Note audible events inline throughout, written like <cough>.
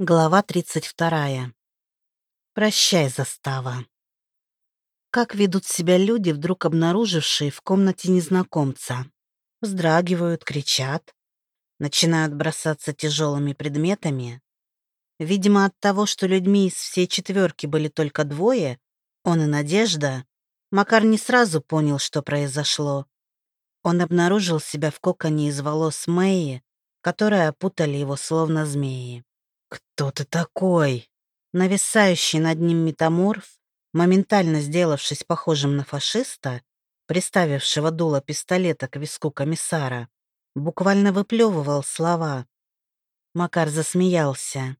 Глава 32. Прощай, застава. Как ведут себя люди, вдруг обнаружившие в комнате незнакомца? Вздрагивают, кричат, начинают бросаться тяжелыми предметами. Видимо, от того, что людьми из всей четверки были только двое, он и Надежда, Макар не сразу понял, что произошло. Он обнаружил себя в коконе из волос Мэи, которые опутали его словно змеи. «Кто ты такой?» Нависающий над ним метаморф, моментально сделавшись похожим на фашиста, приставившего дуло пистолета к виску комиссара, буквально выплевывал слова. Макар засмеялся.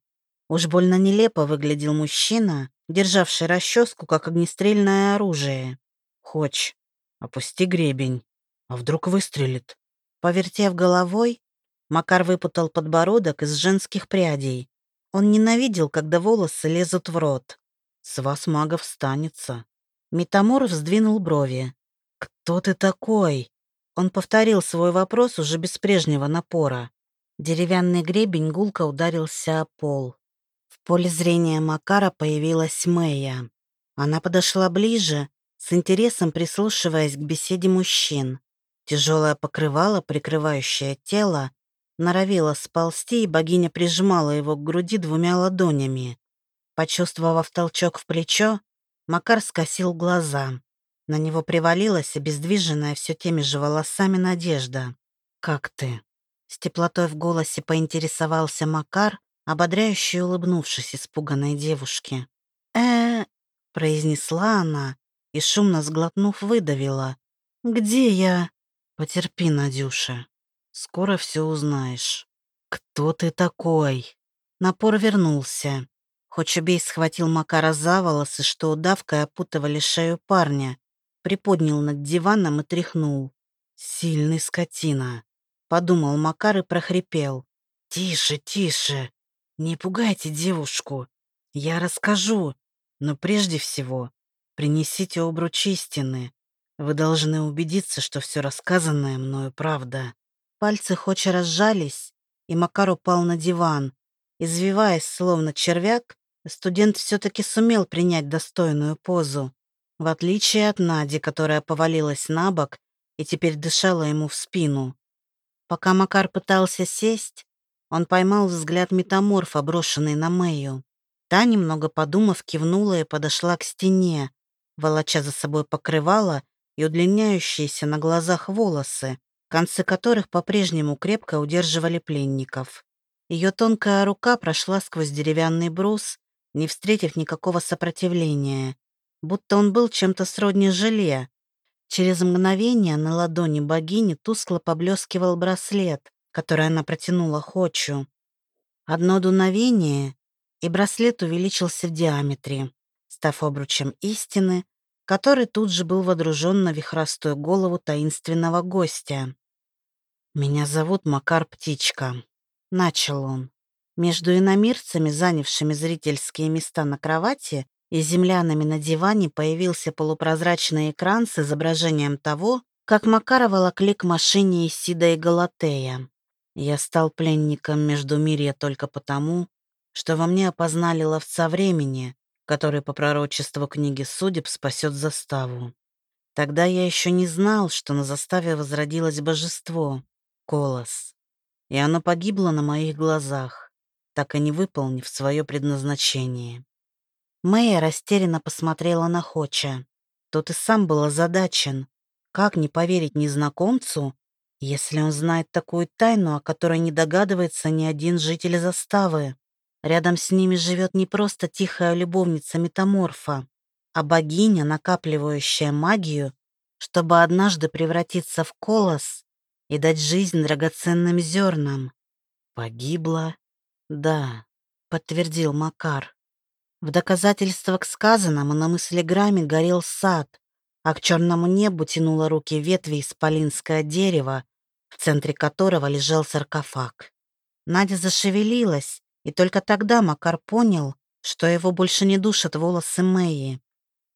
Уж больно нелепо выглядел мужчина, державший расческу как огнестрельное оружие. «Хоч, опусти гребень, а вдруг выстрелит?» Повертев головой, Макар выпутал подбородок из женских прядей он ненавидел, когда волосы лезут в рот. С вас, магов, станется. Метаморф сдвинул брови. «Кто ты такой?» Он повторил свой вопрос уже без прежнего напора. Деревянный гребень гулко ударился о пол. В поле зрения Макара появилась Мэя. Она подошла ближе, с интересом прислушиваясь к беседе мужчин. Тяжелое покрывало, прикрывающее тело, норовила сползти, и богиня прижимала его к груди двумя ладонями. Почувствовав толчок в плечо, Макар скосил глаза. На него привалилась обездвиженная все теми же волосами Надежда. «Как ты?» С теплотой в голосе поинтересовался Макар, ободряюще улыбнувшись испуганной девушке. э произнесла она и, шумно сглотнув, выдавила. «Где я?» «Потерпи, Надюша», Скоро все узнаешь. Кто ты такой? Напор вернулся. Хочубей схватил Макара за волосы, что удавкой опутывали шею парня, приподнял над диваном и тряхнул. «Сильный скотина», — подумал Макар и прохрипел. «Тише, тише, не пугайте девушку. Я расскажу, но прежде всего принесите обруч истины. Вы должны убедиться, что все рассказанное мною правда». Пальцы Хоча разжались, и Макар упал на диван. Извиваясь, словно червяк, студент все-таки сумел принять достойную позу. В отличие от Нади, которая повалилась на бок и теперь дышала ему в спину. Пока Макар пытался сесть, он поймал взгляд метаморфа, брошенный на Мэю. Та, немного подумав, кивнула и подошла к стене, волоча за собой покрывало и удлиняющиеся на глазах волосы концы которых по-прежнему крепко удерживали пленников. Ее тонкая рука прошла сквозь деревянный брус, не встретив никакого сопротивления, будто он был чем-то сродни желе. Через мгновение на ладони богини тускло поблескивал браслет, который она протянула Хочу. Одно дуновение, и браслет увеличился в диаметре, став обручем истины, который тут же был водружен на вихрастую голову таинственного гостя. «Меня зовут Макар Птичка», — начал он. Между иномирцами, занявшими зрительские места на кровати, и землянами на диване появился полупрозрачный экран с изображением того, как Макара волокли к машине Исида и Галатея. Я стал пленником между мирья только потому, что во мне опознали ловца времени, который по пророчеству книги судеб спасет заставу. Тогда я еще не знал, что на заставе возродилось божество, Колос. И оно погибло на моих глазах, так и не выполнив свое предназначение. Мэя растерянно посмотрела на Хоча. Тот и сам был озадачен. Как не поверить незнакомцу, если он знает такую тайну, о которой не догадывается ни один житель заставы? Рядом с ними живет не просто тихая любовница метаморфа, а богиня, накапливающая магию, чтобы однажды превратиться в колос и дать жизнь драгоценным зернам. Погибла? Да, подтвердил Макар. В доказательство к сказанному на мыслеграмме горел сад, а к черному небу тянуло руки ветви исполинское дерево, в центре которого лежал саркофаг. Надя зашевелилась, и только тогда Макар понял, что его больше не душат волосы Мэи.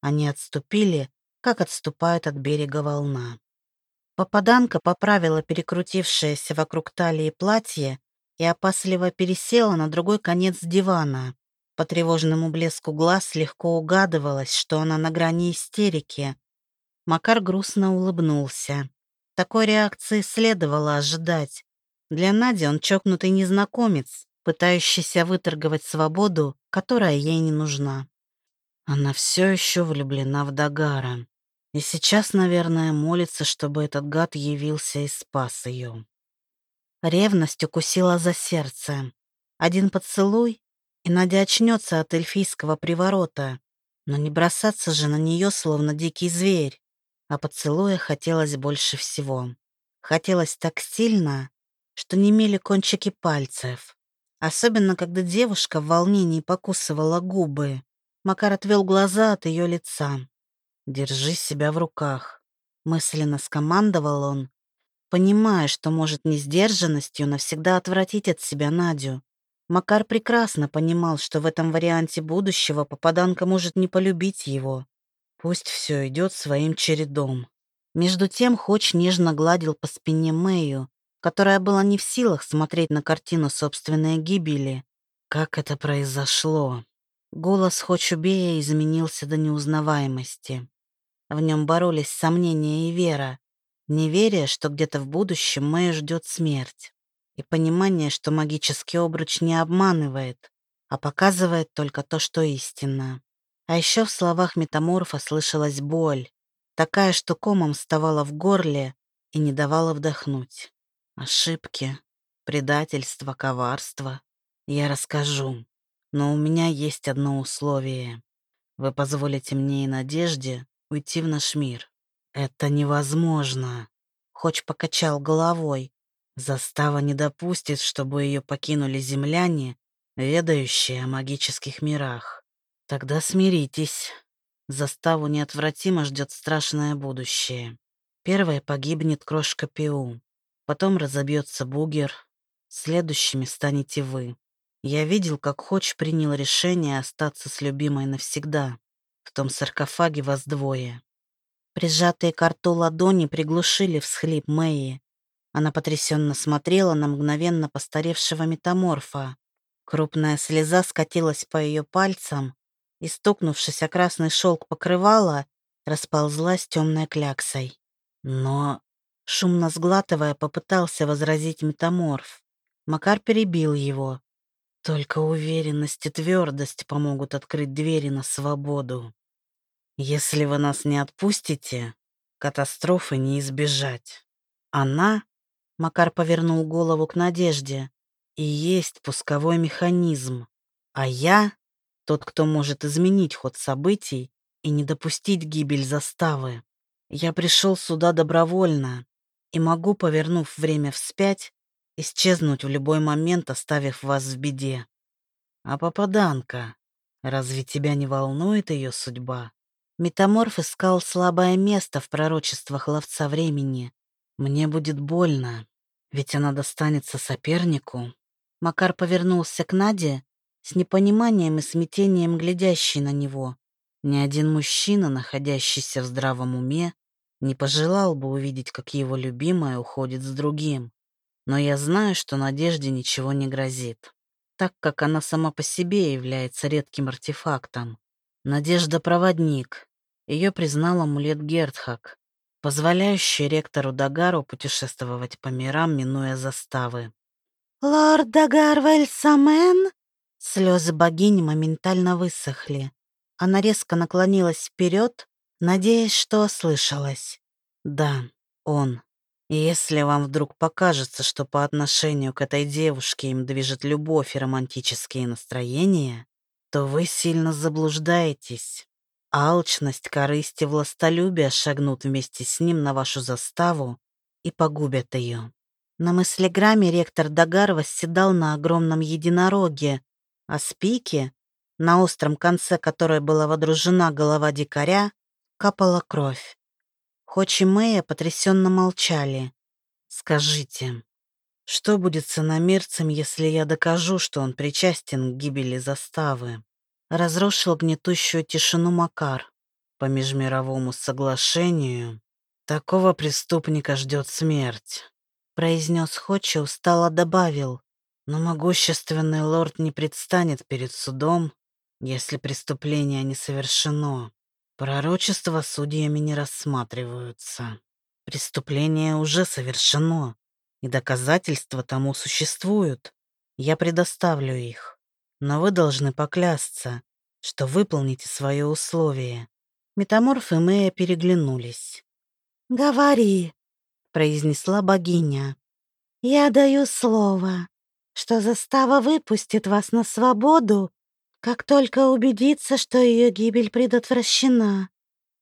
Они отступили, как отступает от берега волна. Попаданка поправила перекрутившееся вокруг талии платье и опасливо пересела на другой конец дивана. По тревожному блеску глаз легко угадывалось, что она на грани истерики. Макар грустно улыбнулся. Такой реакции следовало ожидать. Для Нади он чокнутый незнакомец, пытающийся выторговать свободу, которая ей не нужна. Она все еще влюблена в Дагара. И сейчас, наверное, молится, чтобы этот гад явился и спас ее. Ревность укусила за сердце. Один поцелуй, и Надя очнется от эльфийского приворота. Но не бросаться же на нее, словно дикий зверь. А поцелуя хотелось больше всего. Хотелось так сильно, что немели кончики пальцев. Особенно, когда девушка в волнении покусывала губы. Макар отвел глаза от ее лица. «Держи себя в руках», — мысленно скомандовал он, понимая, что может несдержанностью навсегда отвратить от себя Надю. Макар прекрасно понимал, что в этом варианте будущего попаданка может не полюбить его. Пусть все идет своим чередом. Между тем Хоч нежно гладил по спине Мэю, которая была не в силах смотреть на картину собственной гибели. Как это произошло? Голос Хочубея изменился до неузнаваемости. В нем боролись сомнения и вера. Неверие, что где-то в будущем Мэй ждет смерть. И понимание, что магический обруч не обманывает, а показывает только то, что истинно. А еще в словах метаморфа слышалась боль, такая, что комом вставала в горле и не давала вдохнуть. Ошибки, предательство, коварство. Я расскажу. Но у меня есть одно условие. Вы позволите мне и Надежде уйти в наш мир. Это невозможно. Хоч покачал головой. Застава не допустит, чтобы ее покинули земляне, ведающие о магических мирах. Тогда смиритесь. Заставу неотвратимо ждет страшное будущее. Первой погибнет крошка Пиу. Потом разобьется бугер. Следующими станете вы. Я видел, как Хоч принял решение остаться с любимой навсегда. Том саркофаге вас двое. Прижатые к рту ладони приглушили всхлип Мэи. Она потрясенно смотрела на мгновенно постаревшего метаморфа. Крупная слеза скатилась по ее пальцам и, стукнувшись о красный шелк покрывала, расползлась темной кляксой. Но, шумно сглатывая, попытался возразить метаморф. Макар перебил его. Только уверенность и твердость помогут открыть двери на свободу. Если вы нас не отпустите, катастрофы не избежать. Она, Макар повернул голову к Надежде, и есть пусковой механизм. А я — тот, кто может изменить ход событий и не допустить гибель заставы. Я пришел сюда добровольно и могу, повернув время вспять, исчезнуть в любой момент, оставив вас в беде. А попаданка, разве тебя не волнует ее судьба? Метаморф искал слабое место в пророчествах ловца времени. Мне будет больно, ведь она достанется сопернику. Макар повернулся к Наде с непониманием и смятением глядящий на него. Ни один мужчина, находящийся в здравом уме, не пожелал бы увидеть, как его любимая уходит с другим. Но я знаю, что Надежде ничего не грозит, так как она сама по себе является редким артефактом. Надежда — проводник. Ее признал амулет Гертхак, позволяющий ректору Дагару путешествовать по мирам, минуя заставы. «Лорд Дагар Вельсамен?» Слезы богини моментально высохли. Она резко наклонилась вперед, надеясь, что ослышалась. «Да, он». Если вам вдруг покажется, что по отношению к этой девушке им движет любовь и романтические настроения, то вы сильно заблуждаетесь. Алчность, корысть и властолюбие шагнут вместе с ним на вашу заставу и погубят ее. На мыслеграмме ректор Дагар восседал на огромном единороге, а с пики, на остром конце которой была водружена голова дикаря, капала кровь. Хоч и Мэя потрясенно молчали. «Скажите, что будет с иномерцем, если я докажу, что он причастен к гибели заставы?» Разрушил гнетущую тишину Макар. По межмировому соглашению такого преступника ждет смерть. Произнес Хочи, устало добавил. Но могущественный лорд не предстанет перед судом, если преступление не совершено. Пророчества судьями не рассматриваются. Преступление уже совершено, и доказательства тому существуют. Я предоставлю их. Но вы должны поклясться, что выполните свое условие. Метаморф и Мэя переглянулись. «Говори», — произнесла богиня. «Я даю слово, что застава выпустит вас на свободу, как только убедится, что ее гибель предотвращена.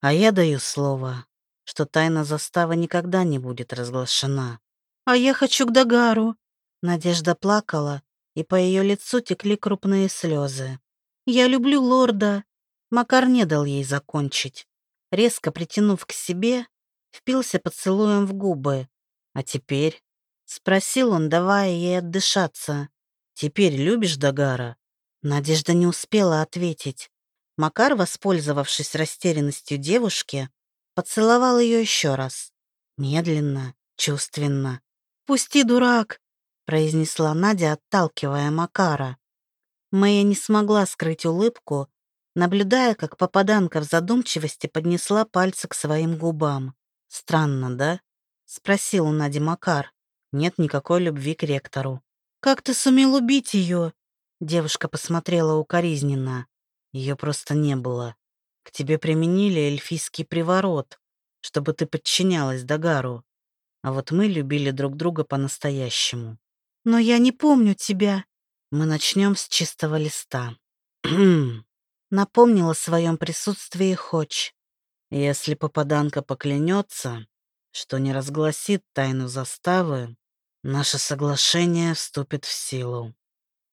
А я даю слово, что тайна заставы никогда не будет разглашена. А я хочу к Дагару. Надежда плакала, и по ее лицу текли крупные слезы. Я люблю лорда. Макар не дал ей закончить. Резко притянув к себе, впился поцелуем в губы. А теперь Спросил он, давая ей отдышаться. «Теперь любишь Дагара?» Надежда не успела ответить. Макар, воспользовавшись растерянностью девушки, поцеловал ее еще раз. Медленно, чувственно. «Пусти, дурак!» — произнесла Надя, отталкивая Макара. Мэя не смогла скрыть улыбку, наблюдая, как попаданка в задумчивости поднесла пальцы к своим губам. «Странно, да?» — спросил у Нади Макар нет никакой любви к ректору. «Как ты сумел убить ее?» Девушка посмотрела укоризненно. Ее просто не было. К тебе применили эльфийский приворот, чтобы ты подчинялась Дагару. А вот мы любили друг друга по-настоящему. Но я не помню тебя. Мы начнем с чистого листа. <clears throat> Напомнила о своем присутствии Хоч. Если попаданка поклянется, что не разгласит тайну заставы, Наше соглашение вступит в силу.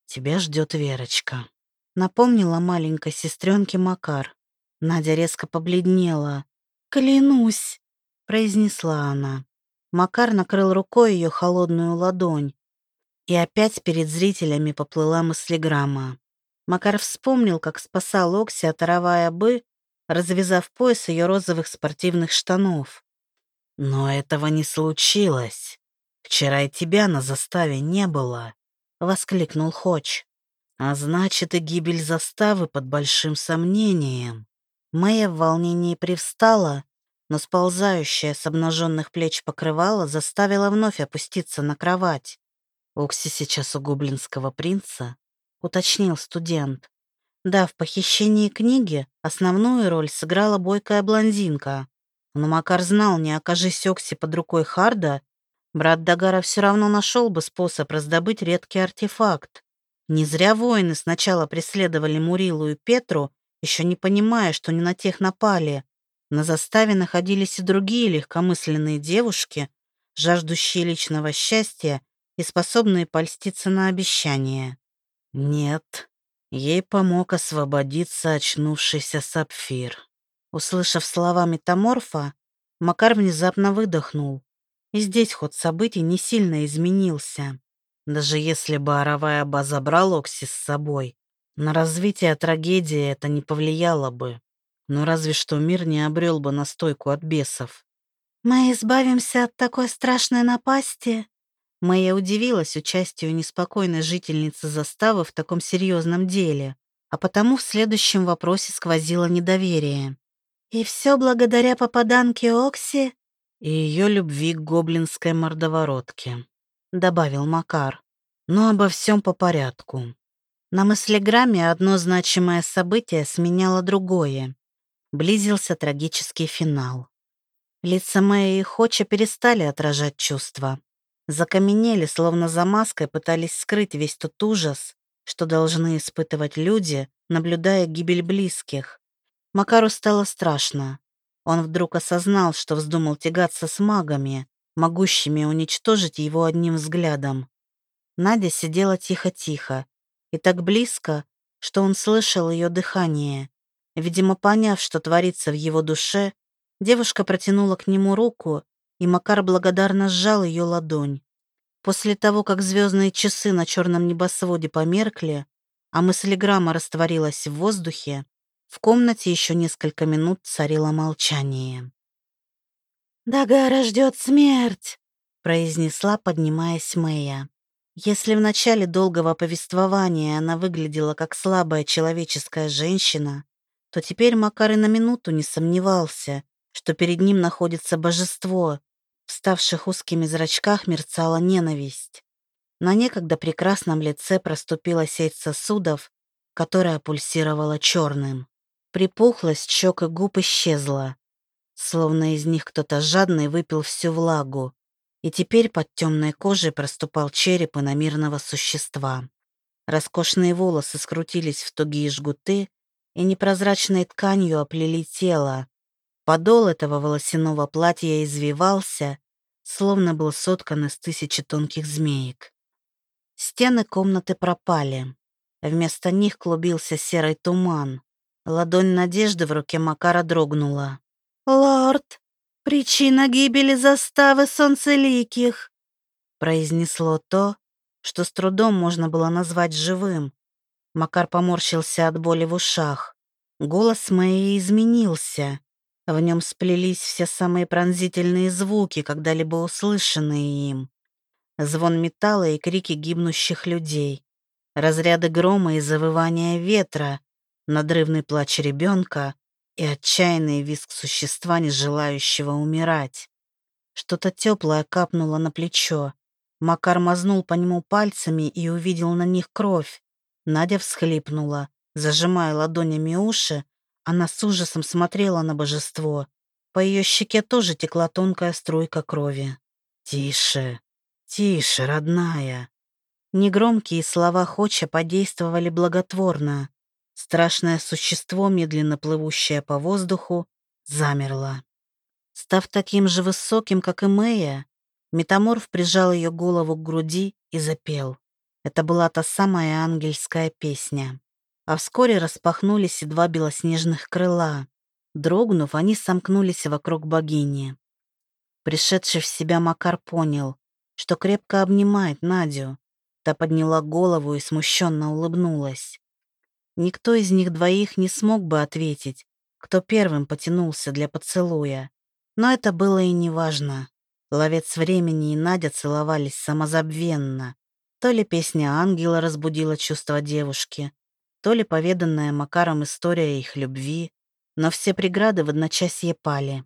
Тебя ждет Верочка. Напомнила маленькой сестренке Макар. Надя резко побледнела. «Клянусь!» — произнесла она. Макар накрыл рукой ее холодную ладонь. И опять перед зрителями поплыла мыслеграмма. Макар вспомнил, как спасал Окси от оровая бы, развязав пояс ее розовых спортивных штанов. Но этого не случилось. «Вчера и тебя на заставе не было», — воскликнул Хоч. «А значит, и гибель заставы под большим сомнением». Мэя в волнении привстала, но сползающая с обнаженных плеч покрывала заставила вновь опуститься на кровать. «Окси сейчас у гоблинского принца», — уточнил студент. Да, в похищении книги основную роль сыграла бойкая блондинка. Но Макар знал, не окажись Окси под рукой Харда, Брат Дагара все равно нашел бы способ раздобыть редкий артефакт. Не зря воины сначала преследовали Мурилу и Петру, еще не понимая, что не на тех напали. На заставе находились и другие легкомысленные девушки, жаждущие личного счастья и способные польститься на обещания. Нет, ей помог освободиться очнувшийся сапфир. Услышав слова метаморфа, Макар внезапно выдохнул. И здесь ход событий не сильно изменился. Даже если бы Аравая Ба забрал Окси с собой, на развитие трагедии это не повлияло бы. Но разве что мир не обрел бы настойку от бесов. «Мы избавимся от такой страшной напасти?» Моя удивилась участию неспокойной жительницы заставы в таком серьезном деле, а потому в следующем вопросе сквозило недоверие. «И все благодаря попаданке Окси?» и ее любви к гоблинской мордоворотке», — добавил Макар. «Но обо всем по порядку». На мыслеграмме одно значимое событие сменяло другое. Близился трагический финал. Лица Мэя и Хоча перестали отражать чувства. Закаменели, словно за маской пытались скрыть весь тот ужас, что должны испытывать люди, наблюдая гибель близких. Макару стало страшно. Он вдруг осознал, что вздумал тягаться с магами, могущими уничтожить его одним взглядом. Надя сидела тихо-тихо и так близко, что он слышал ее дыхание. Видимо, поняв, что творится в его душе, девушка протянула к нему руку, и Макар благодарно сжал ее ладонь. После того, как звездные часы на черном небосводе померкли, а мыслеграмма растворилась в воздухе, в комнате еще несколько минут царило молчание. «Дагара ждет смерть», — произнесла, поднимаясь Мэя. Если в начале долгого повествования она выглядела как слабая человеческая женщина, то теперь Макар и на минуту не сомневался, что перед ним находится божество. В ставших узкими зрачках мерцала ненависть. На некогда прекрасном лице проступила сеть сосудов, которая пульсировала черным. Припухлость щек и губ исчезла, словно из них кто-то жадный выпил всю влагу, и теперь под темной кожей проступал череп иномирного существа. Роскошные волосы скрутились в тугие жгуты и непрозрачной тканью оплели тело. Подол этого волосяного платья извивался, словно был соткан из тысячи тонких змеек. Стены комнаты пропали. Вместо них клубился серый туман. Ладонь надежды в руке Макара дрогнула. «Лорд, причина гибели заставы солнцеликих», произнесло то, что с трудом можно было назвать живым. Макар поморщился от боли в ушах. Голос моей изменился. В нем сплелись все самые пронзительные звуки, когда-либо услышанные им. Звон металла и крики гибнущих людей. Разряды грома и завывания ветра, надрывный плач ребенка и отчаянный визг существа, не желающего умирать. Что-то теплое капнуло на плечо. Макар мазнул по нему пальцами и увидел на них кровь. Надя всхлипнула. Зажимая ладонями уши, она с ужасом смотрела на божество. По ее щеке тоже текла тонкая струйка крови. «Тише, тише, родная!» Негромкие слова Хоча подействовали благотворно. Страшное существо, медленно плывущее по воздуху, замерло. Став таким же высоким, как и Мэя, метаморф прижал ее голову к груди и запел. Это была та самая ангельская песня. А вскоре распахнулись и два белоснежных крыла. Дрогнув, они сомкнулись вокруг богини. Пришедший в себя Макар понял, что крепко обнимает Надю. Та подняла голову и смущенно улыбнулась. Никто из них двоих не смог бы ответить, кто первым потянулся для поцелуя. Но это было и неважно. Ловец времени и Надя целовались самозабвенно. То ли песня ангела разбудила чувства девушки, то ли поведанная Макаром история их любви, но все преграды в одночасье пали.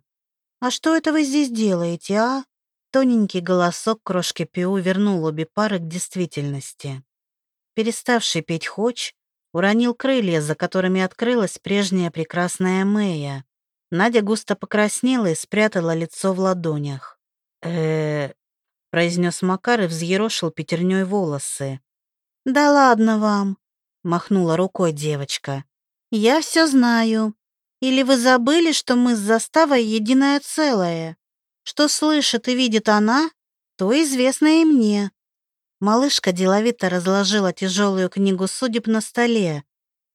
«А что это вы здесь делаете, а?» Тоненький голосок крошки Пиу вернул обе пары к действительности. Переставший петь Хоч уронил крылья, за которыми открылась прежняя прекрасная Мэя. Надя густо покраснела и спрятала лицо в ладонях. э произнес Макар и взъерошил пятерней волосы. «Да ладно вам», — махнула рукой девочка. «Я все знаю. Или вы забыли, что мы с заставой единое целое? Что слышит и видит она, то известно и мне. Малышка деловито разложила тяжелую книгу судеб на столе,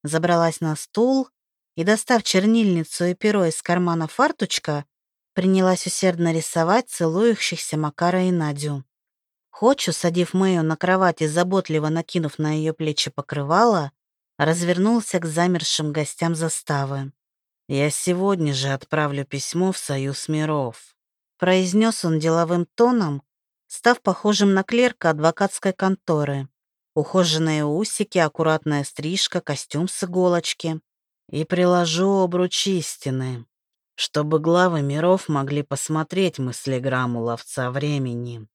забралась на стул и, достав чернильницу и перо из кармана фартучка, принялась усердно рисовать целующихся Макара и Надю. Хочу, садив Мэю на кровать и заботливо накинув на ее плечи покрывало, развернулся к замершим гостям заставы. «Я сегодня же отправлю письмо в Союз миров», произнес он деловым тоном, став похожим на клерка адвокатской конторы. Ухоженные усики, аккуратная стрижка, костюм с иголочки. И приложу обруч истины, чтобы главы миров могли посмотреть мыслеграмму ловца времени.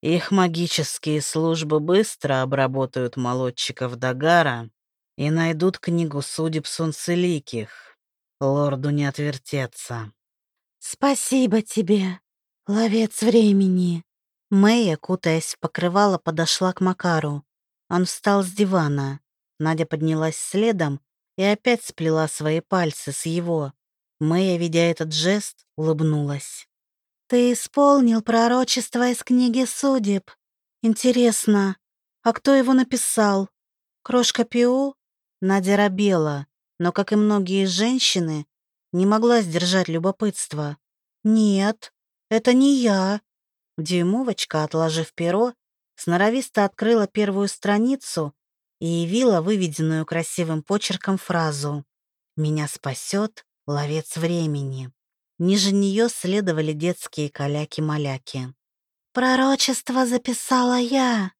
Их магические службы быстро обработают молодчиков Дагара и найдут книгу судеб Сунцеликих. Лорду не отвертеться. «Спасибо тебе, ловец времени», Мэя, кутаясь в покрывало, подошла к Макару. Он встал с дивана. Надя поднялась следом и опять сплела свои пальцы с его. Мэя, видя этот жест, улыбнулась. «Ты исполнил пророчество из книги судеб. Интересно, а кто его написал? Крошка Пиу?» Надя робела, но, как и многие женщины, не могла сдержать любопытство. «Нет, это не я. Дюймовочка, отложив перо, сноровисто открыла первую страницу и явила выведенную красивым почерком фразу «Меня спасет ловец времени». Ниже нее следовали детские каляки-маляки. «Пророчество записала я.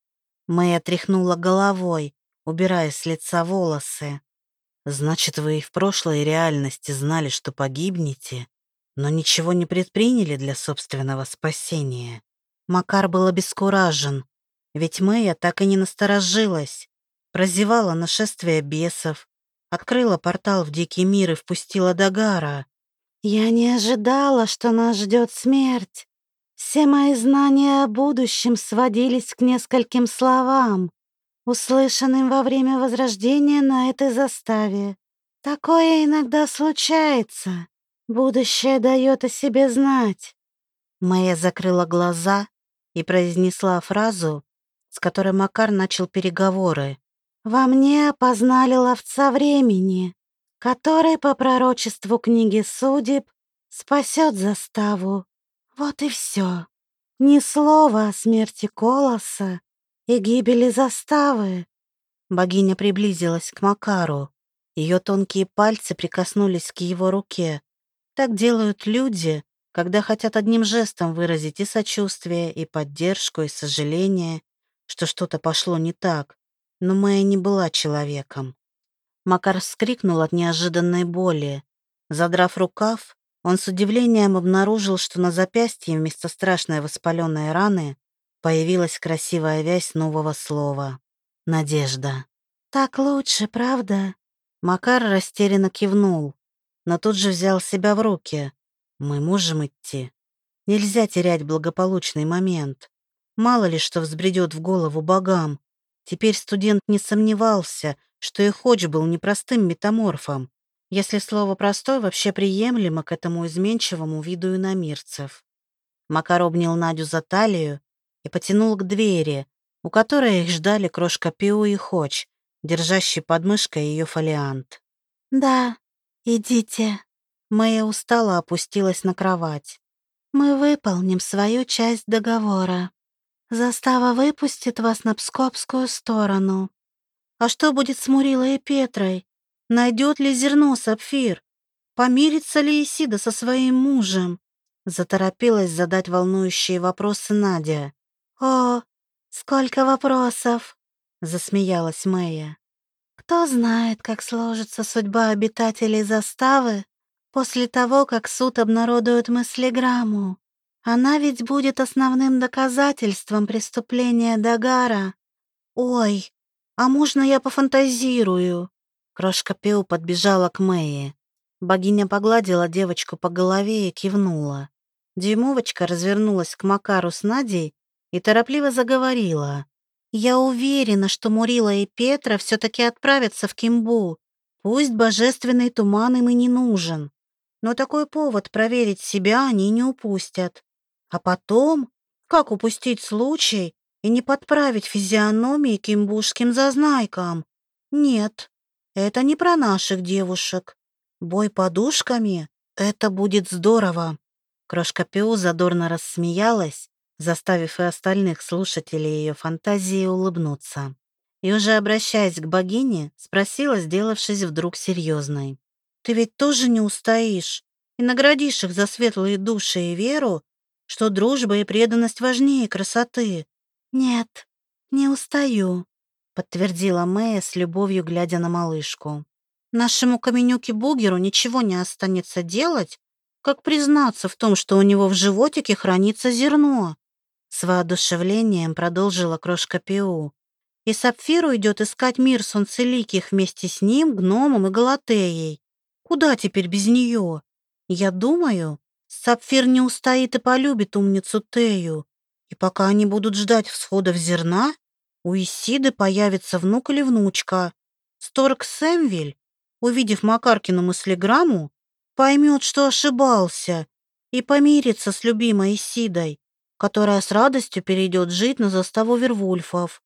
Мэя тряхнула головой, убирая с лица волосы. «Значит, вы и в прошлой реальности знали, что погибнете, но ничего не предприняли для собственного спасения?» Макар был обескуражен, ведь Мэя так и не насторожилась. Прозевала нашествие бесов, открыла портал в дикий мир и впустила Дагара. «Я не ожидала, что нас ждет смерть. Все мои знания о будущем сводились к нескольким словам, услышанным во время возрождения на этой заставе. Такое иногда случается. Будущее дает о себе знать». Мэя закрыла глаза и произнесла фразу, с которой Макар начал переговоры. «Во мне опознали ловца времени, который по пророчеству книги судеб спасет заставу. Вот и все. Ни слова о смерти Колоса и гибели заставы». Богиня приблизилась к Макару. Ее тонкие пальцы прикоснулись к его руке. Так делают люди, когда хотят одним жестом выразить и сочувствие, и поддержку, и сожаление, что что-то пошло не так. Но Мэя не была человеком. Макар вскрикнул от неожиданной боли. Задрав рукав, он с удивлением обнаружил, что на запястье вместо страшной воспаленной раны появилась красивая вязь нового слова — «Надежда». «Так лучше, правда?» Макар растерянно кивнул, но тут же взял себя в руки. Мы можем идти. Нельзя терять благополучный момент. Мало ли что взбредет в голову богам. Теперь студент не сомневался, что и Ходж был непростым метаморфом, если слово «простой» вообще приемлемо к этому изменчивому виду иномирцев. Макар обнял Надю за талию и потянул к двери, у которой их ждали крошка Пиу и Ходж, держащий под мышкой ее фолиант. «Да, идите», Мэя устало опустилась на кровать. «Мы выполним свою часть договора. Застава выпустит вас на Пскопскую сторону. А что будет с Мурилой и Петрой? Найдет ли зерно сапфир? Помирится ли Исида со своим мужем?» Заторопилась задать волнующие вопросы Надя. «О, сколько вопросов!» — засмеялась Мэя. «Кто знает, как сложится судьба обитателей заставы После того, как суд обнародует мыслеграмму, она ведь будет основным доказательством преступления Дагара. Ой, а можно я пофантазирую? Крошка Пеу подбежала к Мэйе. Богиня погладила девочку по голове и кивнула. Дюймовочка развернулась к Макару с Надей и торопливо заговорила. «Я уверена, что Мурила и Петра все-таки отправятся в Кимбу. Пусть божественный туман им и не нужен но такой повод проверить себя они не упустят. А потом, как упустить случай и не подправить физиономии кимбушским зазнайкам? Нет, это не про наших девушек. Бой подушками — это будет здорово. Крошка Пиу задорно рассмеялась, заставив и остальных слушателей ее фантазии улыбнуться. И уже обращаясь к богине, спросила, сделавшись вдруг серьезной. Ты ведь тоже не устоишь и наградишь их за светлые души и веру, что дружба и преданность важнее красоты. Нет, не устаю, подтвердила Мэя с любовью, глядя на малышку. Нашему каменюке-бугеру ничего не останется делать, как признаться в том, что у него в животике хранится зерно. С воодушевлением продолжила крошка Пиу. И Сапфиру идет искать мир солнцеликих вместе с ним, гномом и Галатеей. Куда теперь без нее? Я думаю, Сапфир не устоит и полюбит умницу Тею. И пока они будут ждать всходов зерна, у Исиды появится внук или внучка. Сторг Сэмвиль, увидев Макаркину мыслеграмму, поймет, что ошибался, и помирится с любимой Исидой, которая с радостью перейдет жить на заставу Вервульфов.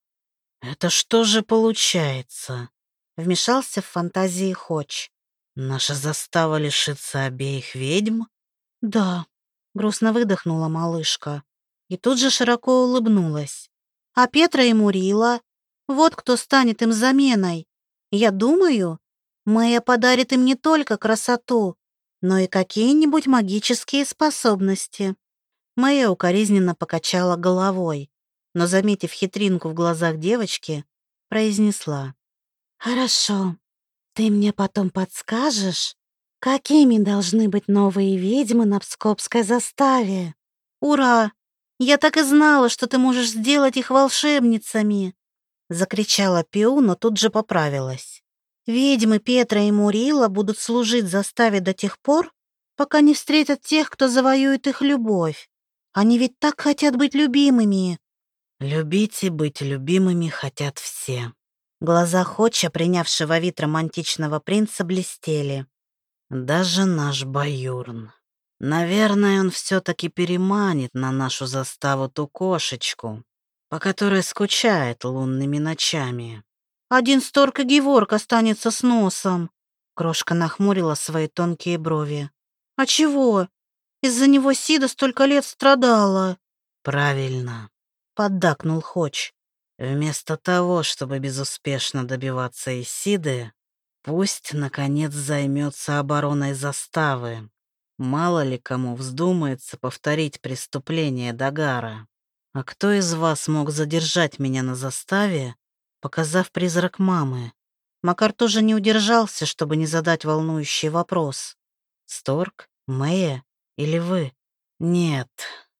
«Это что же получается?» — вмешался в фантазии Хоч. Наша застава лишится обеих ведьм? Да, грустно выдохнула малышка и тут же широко улыбнулась. А Петра и Мурила, вот кто станет им заменой. Я думаю, Мэя подарит им не только красоту, но и какие-нибудь магические способности. Мэя укоризненно покачала головой. но, заметив хитринку в глазах девочки, произнесла. «Хорошо, ты мне потом подскажешь, какими должны быть новые ведьмы на Пскопской заставе?» «Ура! Я так и знала, что ты можешь сделать их волшебницами!» Закричала Пиу, но тут же поправилась. «Ведьмы Петра и Мурила будут служить заставе до тех пор, пока не встретят тех, кто завоюет их любовь. Они ведь так хотят быть любимыми». «Любить и быть любимыми хотят все». Глаза Хоча, принявшего вид романтичного принца, блестели. «Даже наш Баюрн. Наверное, он все-таки переманит на нашу заставу ту кошечку, по которой скучает лунными ночами. Один Сторк и Геворг останется с носом». Крошка нахмурила свои тонкие брови. «А чего? Из-за него Сида столько лет страдала». «Правильно», — поддакнул Хоч. «Вместо того, чтобы безуспешно добиваться Исиды, пусть, наконец, займется обороной заставы. Мало ли кому вздумается повторить преступление Дагара. А кто из вас мог задержать меня на заставе, показав призрак мамы?» Макар тоже не удержался, чтобы не задать волнующий вопрос. Сторг? Мэя? Или вы? Нет,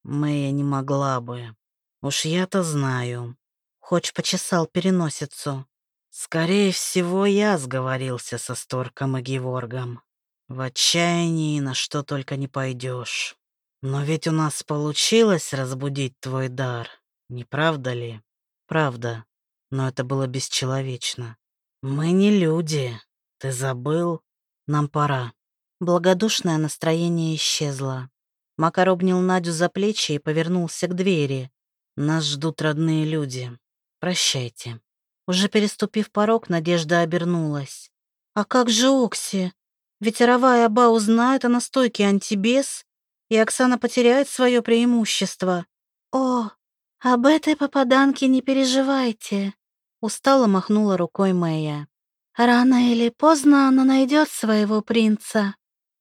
Мэя не могла бы. Уж я-то знаю. Хоч почесал переносицу. Скорее всего, я сговорился со Сторком и Геворгом. В отчаянии на что только не пойдешь. Но ведь у нас получилось разбудить твой дар, не правда ли? Правда, но это было бесчеловечно. Мы не люди. Ты забыл? Нам пора. Благодушное настроение исчезло. Макар обнял Надю за плечи и повернулся к двери. «Нас ждут родные люди. Прощайте». Уже переступив порог, Надежда обернулась. «А как же Окси? Ведь Аравая Аба узнает о настойке антибес, и Оксана потеряет свое преимущество. О, об этой попаданке не переживайте», устало махнула рукой Мэя. «Рано или поздно она найдет своего принца».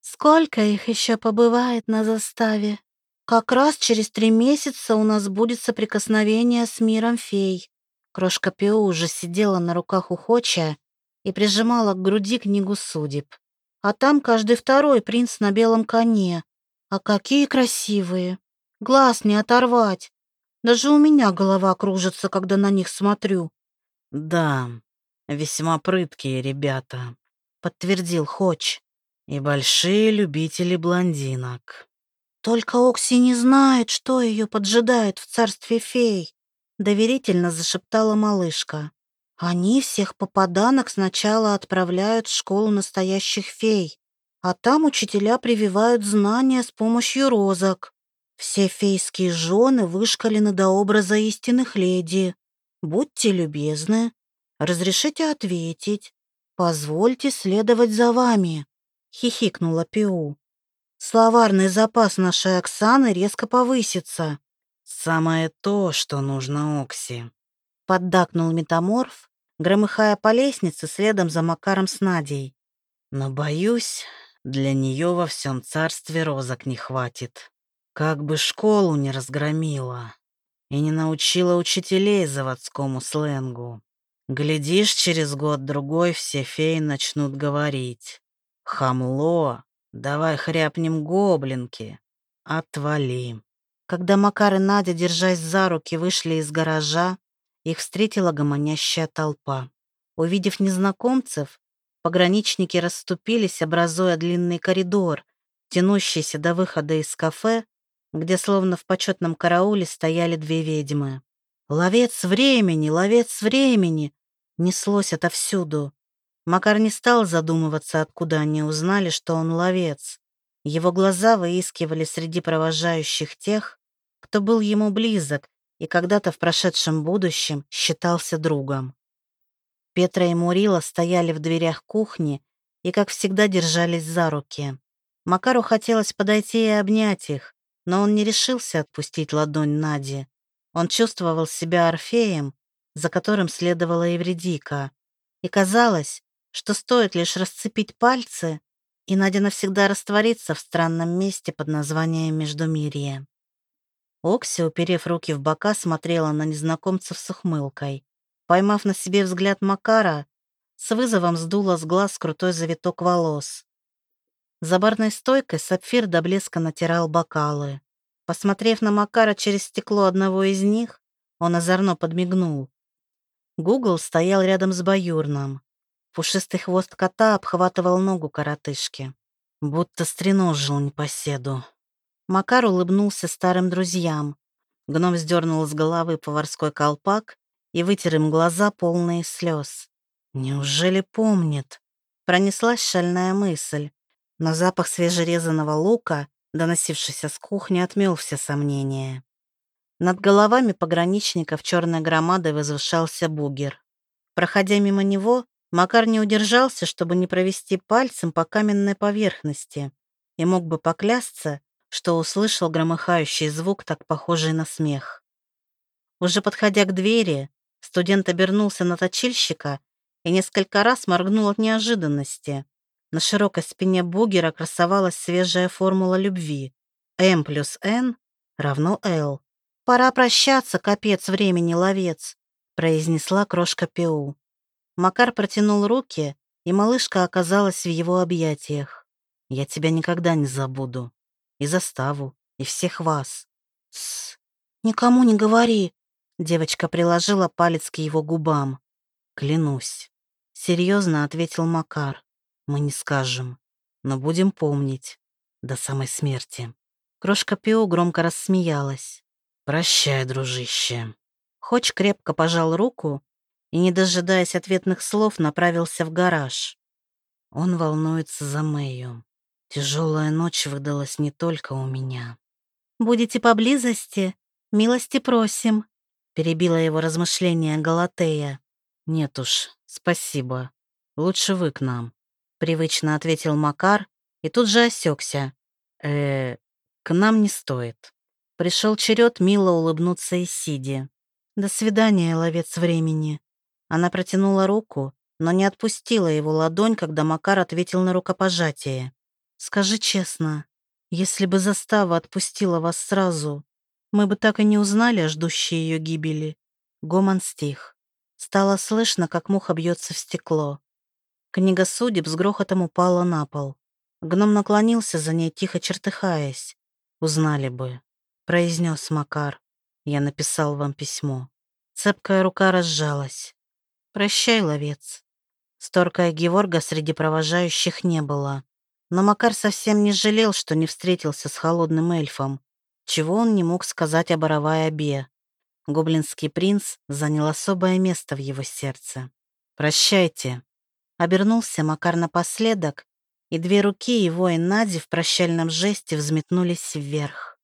Сколько их еще побывает на заставе? Как раз через три месяца у нас будет соприкосновение с миром фей. Крошка Пиу уже сидела на руках у Хоча и прижимала к груди книгу судеб. А там каждый второй принц на белом коне. А какие красивые! Глаз не оторвать. Даже у меня голова кружится, когда на них смотрю. Да, весьма прыткие ребята, подтвердил Хоч и большие любители блондинок. Только Окси не знает, что ее поджидает в царстве фей, доверительно зашептала малышка. Они всех попаданок сначала отправляют в школу настоящих фей, а там учителя прививают знания с помощью розок. Все фейские жены вышкалены до образа истинных леди. Будьте любезны, разрешите ответить. Позвольте следовать за вами. — хихикнула Пиу. «Словарный запас нашей Оксаны резко повысится». «Самое то, что нужно Окси», — поддакнул метаморф, громыхая по лестнице следом за Макаром с Надей. «Но, боюсь, для нее во всем царстве розок не хватит. Как бы школу не разгромила и не научила учителей заводскому сленгу. Глядишь, через год-другой все феи начнут говорить. «Хамло, давай хряпнем гоблинки. Отвали». Когда Макар и Надя, держась за руки, вышли из гаража, их встретила гомонящая толпа. Увидев незнакомцев, пограничники расступились, образуя длинный коридор, тянущийся до выхода из кафе, где словно в почетном карауле стояли две ведьмы. «Ловец времени! Ловец времени!» неслось отовсюду. Макар не стал задумываться, откуда они узнали, что он ловец. Его глаза выискивали среди провожающих тех, кто был ему близок и когда-то в прошедшем будущем считался другом. Петра и Мурила стояли в дверях кухни и, как всегда, держались за руки. Макару хотелось подойти и обнять их, но он не решился отпустить ладонь Нади. Он чувствовал себя Орфеем, за которым следовала Евредика, и казалось, что стоит лишь расцепить пальцы, и Надя навсегда растворится в странном месте под названием Междумирье. Окси, уперев руки в бока, смотрела на незнакомцев с ухмылкой. Поймав на себе взгляд Макара, с вызовом сдула с глаз крутой завиток волос. За барной стойкой сапфир до блеска натирал бокалы. Посмотрев на Макара через стекло одного из них, он озорно подмигнул. Гугл стоял рядом с баюрном. Пушистый хвост кота обхватывал ногу коротышки. Будто стреножил непоседу. Макар улыбнулся старым друзьям. Гном сдернул с головы поварской колпак и вытер им глаза, полные слез. «Неужели помнит?» Пронеслась шальная мысль, но запах свежерезанного лука, доносившийся с кухни, отмел все сомнения. Над головами пограничников черной громадой возвышался бугер. Проходя мимо него, Макар не удержался, чтобы не провести пальцем по каменной поверхности, и мог бы поклясться, что услышал громыхающий звук, так похожий на смех. Уже подходя к двери, студент обернулся на точильщика и несколько раз моргнул от неожиданности. На широкой спине бугера красовалась свежая формула любви. М плюс Н равно Л. «Пора прощаться, капец времени, ловец», — произнесла крошка Пиу. Макар протянул руки, и малышка оказалась в его объятиях. «Я тебя никогда не забуду. И заставу, и всех вас». «Тссс, никому не говори», — девочка приложила палец к его губам. «Клянусь», — серьезно ответил Макар. «Мы не скажем, но будем помнить до самой смерти». Крошка Пио громко рассмеялась. «Прощай, дружище». Хоч крепко пожал руку и, не дожидаясь ответных слов, направился в гараж. Он волнуется за Мэю. Тяжелая ночь выдалась не только у меня. «Будете поблизости? Милости просим», — перебила его размышления Галатея. «Нет уж, спасибо. Лучше вы к нам», — привычно ответил Макар и тут же осекся. э к нам не стоит». Пришел черед мило улыбнуться и сиди. «До свидания, ловец времени». Она протянула руку, но не отпустила его ладонь, когда Макар ответил на рукопожатие. «Скажи честно, если бы застава отпустила вас сразу, мы бы так и не узнали о ждущей ее гибели». Гомон стих. Стало слышно, как муха бьется в стекло. Книга судеб с грохотом упала на пол. Гном наклонился за ней, тихо чертыхаясь. Узнали бы произнес Макар. Я написал вам письмо. Цепкая рука разжалась. Прощай, ловец. Сторка и Геворга среди провожающих не было. Но Макар совсем не жалел, что не встретился с холодным эльфом. Чего он не мог сказать о Боровой обе. Гоблинский принц занял особое место в его сердце. «Прощайте». Обернулся Макар напоследок, и две руки его и Нади в прощальном жесте взметнулись вверх.